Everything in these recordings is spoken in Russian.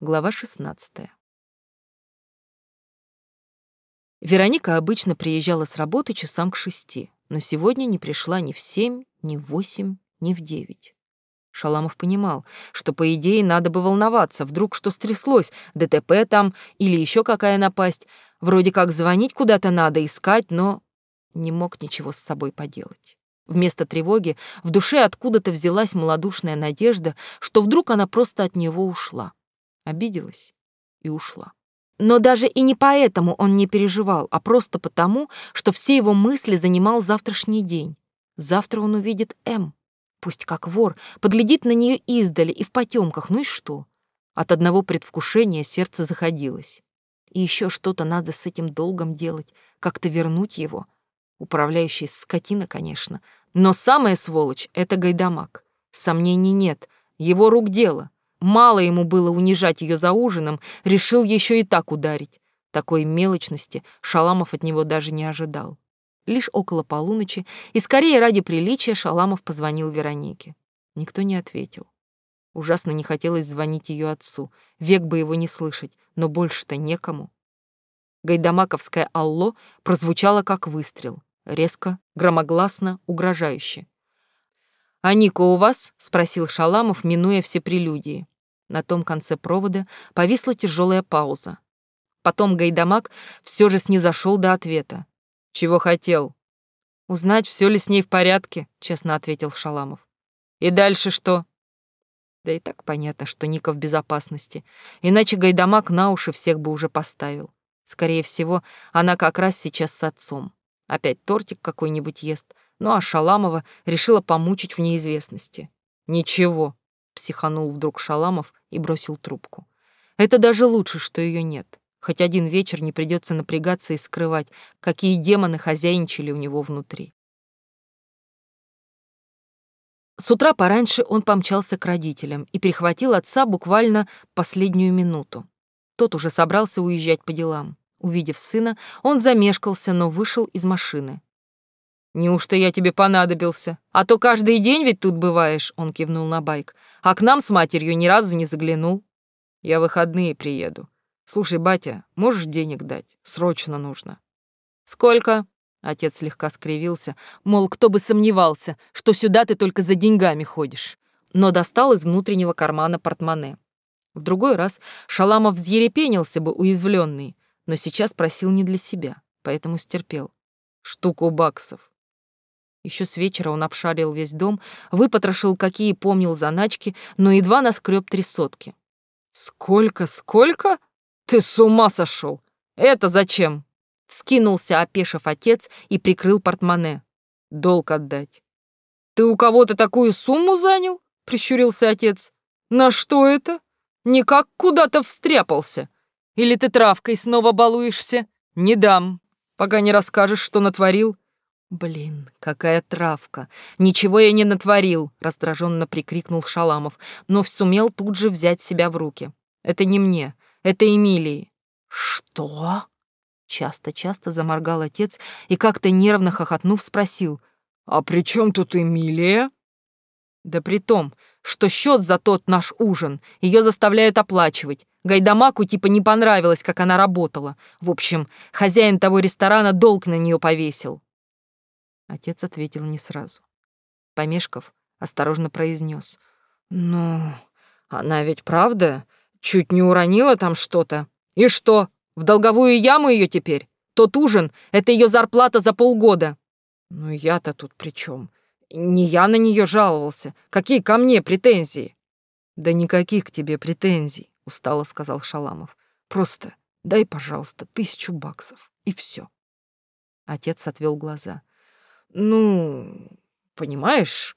Глава 16. Вероника обычно приезжала с работы часам к шести, но сегодня не пришла ни в семь, ни в восемь, ни в девять. Шаламов понимал, что, по идее, надо бы волноваться, вдруг что стряслось, ДТП там или еще какая напасть. Вроде как звонить куда-то надо, искать, но не мог ничего с собой поделать. Вместо тревоги в душе откуда-то взялась малодушная надежда, что вдруг она просто от него ушла обиделась и ушла. Но даже и не поэтому он не переживал, а просто потому, что все его мысли занимал завтрашний день. Завтра он увидит М. Пусть как вор, поглядит на нее издали и в потемках, ну и что? От одного предвкушения сердце заходилось. И еще что-то надо с этим долгом делать, как-то вернуть его. Управляющий скотина, конечно. Но самая сволочь — это Гайдамак. Сомнений нет, его рук дело — Мало ему было унижать ее за ужином, решил еще и так ударить. Такой мелочности Шаламов от него даже не ожидал. Лишь около полуночи, и скорее ради приличия Шаламов позвонил Веронике. Никто не ответил. Ужасно не хотелось звонить ее отцу, век бы его не слышать, но больше-то некому. Гайдамаковское «Алло» прозвучало как выстрел, резко, громогласно, угрожающе. «А Ника у вас?» — спросил Шаламов, минуя все прелюдии. На том конце провода повисла тяжелая пауза. Потом Гайдамак все же снизошел до ответа. «Чего хотел?» «Узнать, все ли с ней в порядке», — честно ответил Шаламов. «И дальше что?» Да и так понятно, что Ника в безопасности. Иначе Гайдамак на уши всех бы уже поставил. Скорее всего, она как раз сейчас с отцом. Опять тортик какой-нибудь ест, ну а Шаламова решила помучить в неизвестности. «Ничего», — психанул вдруг Шаламов и бросил трубку. «Это даже лучше, что ее нет. Хоть один вечер не придется напрягаться и скрывать, какие демоны хозяйничали у него внутри». С утра пораньше он помчался к родителям и перехватил отца буквально последнюю минуту. Тот уже собрался уезжать по делам. Увидев сына, он замешкался, но вышел из машины. «Неужто я тебе понадобился? А то каждый день ведь тут бываешь», — он кивнул на байк. «А к нам с матерью ни разу не заглянул». «Я выходные приеду. Слушай, батя, можешь денег дать? Срочно нужно». «Сколько?» — отец слегка скривился, мол, кто бы сомневался, что сюда ты только за деньгами ходишь. Но достал из внутреннего кармана портмоне. В другой раз Шаламов взъерепенился бы уязвленный, но сейчас просил не для себя, поэтому стерпел. «Штуку баксов». Еще с вечера он обшарил весь дом, выпотрошил, какие помнил заначки, но едва наскреб три сотки. «Сколько, сколько? Ты с ума сошел! Это зачем?» Вскинулся, опешив отец, и прикрыл портмоне. «Долг отдать». «Ты у кого-то такую сумму занял?» — прищурился отец. «На что это? Никак куда-то встряпался. Или ты травкой снова балуешься? Не дам, пока не расскажешь, что натворил. «Блин, какая травка! Ничего я не натворил!» — раздраженно прикрикнул Шаламов, но сумел тут же взять себя в руки. «Это не мне, это Эмилии». «Что?» Часто-часто заморгал отец и как-то нервно хохотнув спросил. «А при чем тут Эмилия?» «Да при том, что счет за тот наш ужин ее заставляют оплачивать. Гайдамаку типа не понравилось, как она работала. В общем, хозяин того ресторана долг на нее повесил». Отец ответил не сразу. Помешков осторожно произнес: «Ну, она ведь правда чуть не уронила там что-то. И что, в долговую яму ее теперь? Тот ужин — это ее зарплата за полгода». «Ну я-то тут при чем? Не я на нее жаловался. Какие ко мне претензии?» «Да никаких к тебе претензий», — устало сказал Шаламов. «Просто дай, пожалуйста, тысячу баксов, и все. Отец отвел глаза. Ну, понимаешь,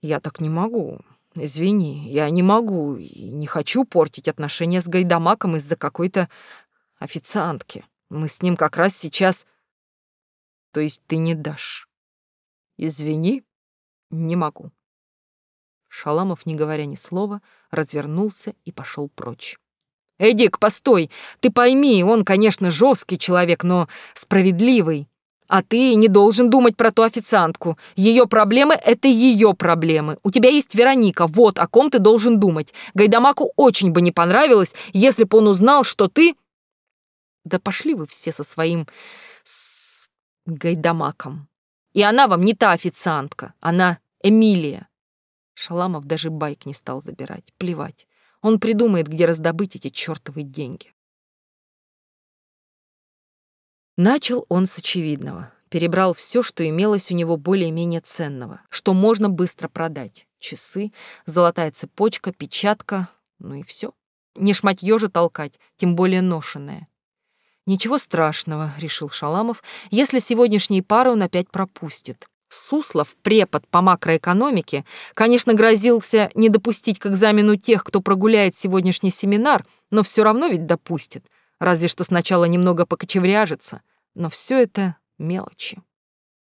я так не могу. Извини, я не могу и не хочу портить отношения с Гайдамаком из-за какой-то официантки. Мы с ним как раз сейчас... То есть ты не дашь? Извини, не могу. Шаламов, не говоря ни слова, развернулся и пошел прочь. «Эдик, постой! Ты пойми, он, конечно, жесткий человек, но справедливый. А ты не должен думать про ту официантку. Ее проблемы — это ее проблемы. У тебя есть Вероника, вот о ком ты должен думать. Гайдамаку очень бы не понравилось, если бы он узнал, что ты... Да пошли вы все со своим... с Гайдамаком. И она вам не та официантка, она Эмилия. Шаламов даже байк не стал забирать. Плевать. Он придумает, где раздобыть эти чертовы деньги. Начал он с очевидного. Перебрал все, что имелось у него более-менее ценного, что можно быстро продать. Часы, золотая цепочка, печатка, ну и все. Не шматье же толкать, тем более ношенное. «Ничего страшного», — решил Шаламов, «если сегодняшние пары он опять пропустит. Суслов, препод по макроэкономике, конечно, грозился не допустить к экзамену тех, кто прогуляет сегодняшний семинар, но все равно ведь допустит разве что сначала немного покочевряжется, но все это мелочи.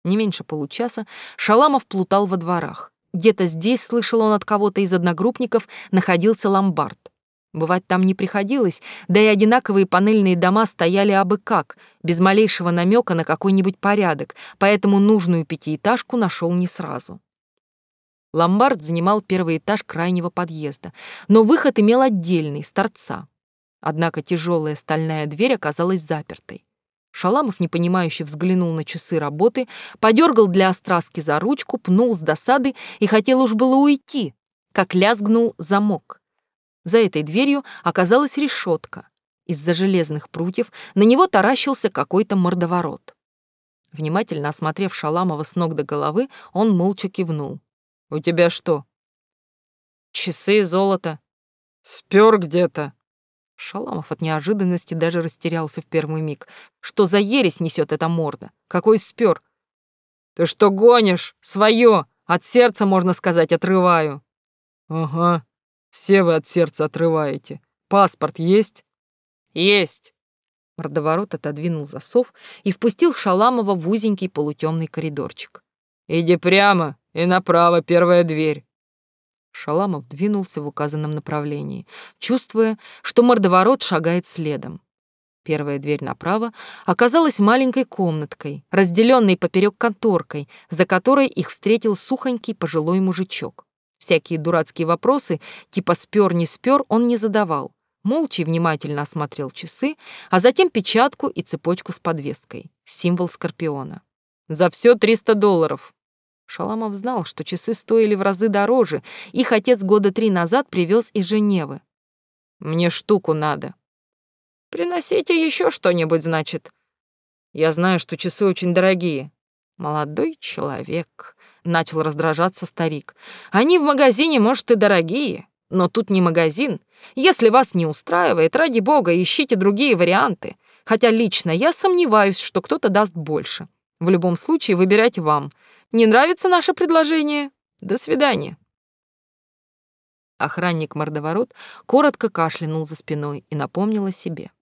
Не меньше получаса Шаламов плутал во дворах. Где-то здесь, слышал он от кого-то из одногруппников, находился ломбард. Бывать там не приходилось, да и одинаковые панельные дома стояли абы как, без малейшего намека на какой-нибудь порядок, поэтому нужную пятиэтажку нашел не сразу. Ломбард занимал первый этаж крайнего подъезда, но выход имел отдельный, с торца. Однако тяжелая стальная дверь оказалась запертой. Шаламов, непонимающе взглянул на часы работы, подергал для остраски за ручку, пнул с досады и хотел уж было уйти, как лязгнул замок. За этой дверью оказалась решетка. Из-за железных прутьев на него таращился какой-то мордоворот. Внимательно осмотрев Шаламова с ног до головы, он молча кивнул. «У тебя что?» «Часы, золото». «Спёр где-то», Шаламов от неожиданности даже растерялся в первый миг. Что за ересь несет эта морда? Какой спер? Ты что гонишь? Свое! От сердца, можно сказать, отрываю. Ага, все вы от сердца отрываете. Паспорт есть? Есть. Мордоворот отодвинул засов и впустил Шаламова в узенький полутемный коридорчик. «Иди прямо и направо первая дверь. Шаламов двинулся в указанном направлении, чувствуя, что мордоворот шагает следом. Первая дверь направо оказалась маленькой комнаткой, разделенной поперек конторкой, за которой их встретил сухонький пожилой мужичок. Всякие дурацкие вопросы, типа спер не спер, он не задавал. Молча и внимательно осмотрел часы, а затем печатку и цепочку с подвеской, символ скорпиона. «За все триста долларов», Шаламов знал, что часы стоили в разы дороже, их отец года три назад привез из Женевы. «Мне штуку надо». «Приносите еще что-нибудь, значит». «Я знаю, что часы очень дорогие». «Молодой человек», — начал раздражаться старик. «Они в магазине, может, и дорогие, но тут не магазин. Если вас не устраивает, ради бога, ищите другие варианты. Хотя лично я сомневаюсь, что кто-то даст больше. В любом случае, выбирать вам. Не нравится наше предложение? До свидания. Охранник-мордоворот коротко кашлянул за спиной и напомнил о себе.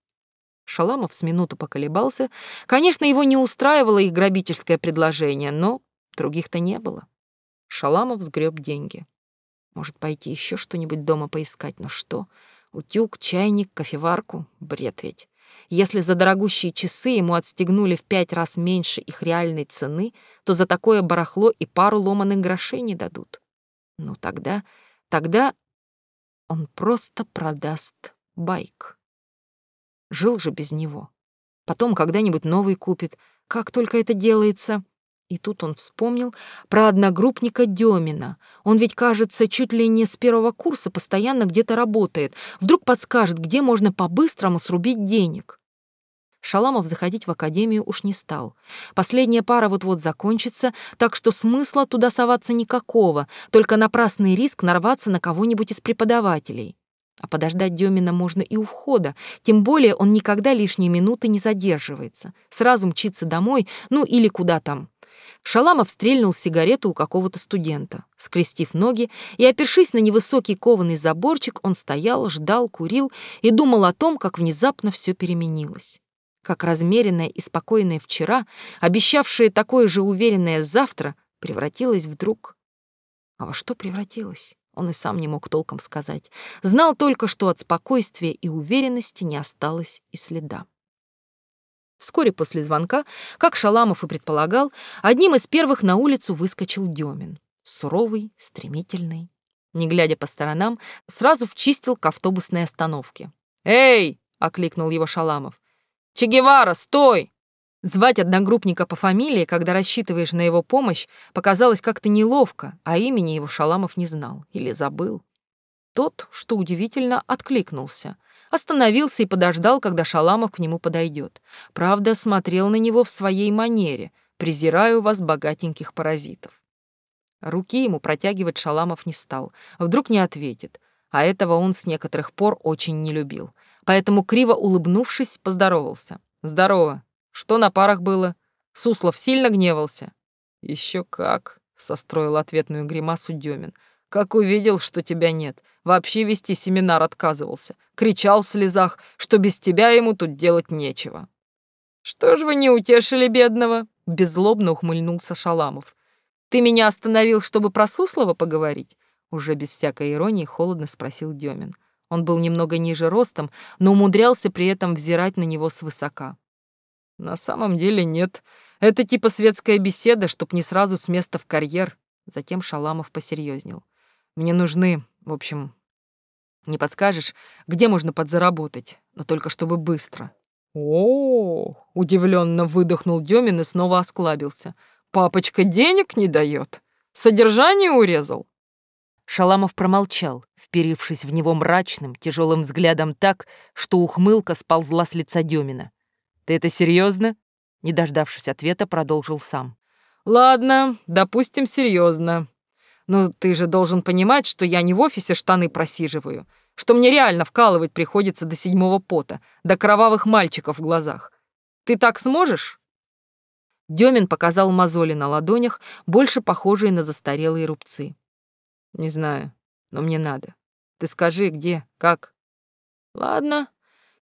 Шаламов с минуту поколебался. Конечно, его не устраивало их грабительское предложение, но других-то не было. Шаламов сгреб деньги. Может, пойти еще что-нибудь дома поискать, но что? Утюг, чайник, кофеварку? Бред ведь. Если за дорогущие часы ему отстегнули в пять раз меньше их реальной цены, то за такое барахло и пару ломаных грошей не дадут. Ну тогда, тогда он просто продаст байк. Жил же без него. Потом когда-нибудь новый купит. Как только это делается, и тут он вспомнил про одногруппника Демина. Он ведь, кажется, чуть ли не с первого курса постоянно где-то работает. Вдруг подскажет, где можно по-быстрому срубить денег. Шаламов заходить в академию уж не стал. Последняя пара вот-вот закончится, так что смысла туда соваться никакого, только напрасный риск нарваться на кого-нибудь из преподавателей. А подождать Демина можно и у входа, тем более он никогда лишние минуты не задерживается. Сразу мчится домой, ну или куда там, Шаламов стрельнул сигарету у какого-то студента. Скрестив ноги и опершись на невысокий кованый заборчик, он стоял, ждал, курил и думал о том, как внезапно все переменилось. Как размеренное и спокойное вчера, обещавшее такое же уверенное завтра, превратилось вдруг... А во что превратилось? Он и сам не мог толком сказать. Знал только, что от спокойствия и уверенности не осталось и следа. Вскоре после звонка, как Шаламов и предполагал, одним из первых на улицу выскочил Демин. Суровый, стремительный. Не глядя по сторонам, сразу вчистил к автобусной остановке. «Эй!» — окликнул его Шаламов. «Че Гевара, стой!» Звать одногруппника по фамилии, когда рассчитываешь на его помощь, показалось как-то неловко, а имени его Шаламов не знал или забыл. Тот, что удивительно, откликнулся. Остановился и подождал, когда Шаламов к нему подойдет. Правда, смотрел на него в своей манере. «Презираю вас, богатеньких паразитов». Руки ему протягивать Шаламов не стал. Вдруг не ответит. А этого он с некоторых пор очень не любил. Поэтому, криво улыбнувшись, поздоровался. «Здорово. Что на парах было? Суслов сильно гневался?» «Еще как», — состроил ответную гримасу Демин. «Как увидел, что тебя нет. Вообще вести семинар отказывался. Кричал в слезах, что без тебя ему тут делать нечего. «Что ж вы не утешили бедного?» — беззлобно ухмыльнулся Шаламов. «Ты меня остановил, чтобы про Суслова поговорить?» Уже без всякой иронии холодно спросил Демин. Он был немного ниже ростом, но умудрялся при этом взирать на него свысока. «На самом деле нет. Это типа светская беседа, чтоб не сразу с места в карьер». Затем Шаламов посерьезнел. «Мне нужны, в общем, не подскажешь, где можно подзаработать, но только чтобы быстро. О, -о, -о удивленно выдохнул Демин и снова осклабился. Папочка денег не дает, содержание урезал. Шаламов промолчал, вперившись в него мрачным, тяжелым взглядом так, что ухмылка сползла с лица Демина. «Ты это серьезно? Не дождавшись ответа, продолжил сам. «Ладно, допустим, серьезно. Но ты же должен понимать, что я не в офисе штаны просиживаю, что мне реально вкалывать приходится до седьмого пота, до кровавых мальчиков в глазах. Ты так сможешь?» Демин показал мозоли на ладонях, больше похожие на застарелые рубцы. «Не знаю, но мне надо. Ты скажи, где, как?» «Ладно,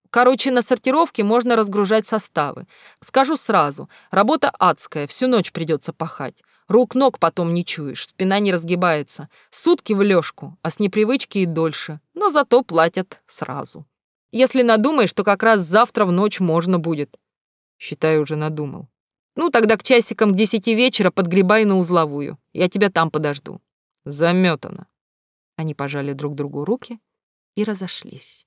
Короче, на сортировке можно разгружать составы. Скажу сразу, работа адская, всю ночь придется пахать. Рук-ног потом не чуешь, спина не разгибается. Сутки в лёжку, а с непривычки и дольше, но зато платят сразу. Если надумаешь, то как раз завтра в ночь можно будет. Считаю, уже надумал. Ну, тогда к часикам к десяти вечера подгребай на узловую. Я тебя там подожду. Заметано. Они пожали друг другу руки и разошлись.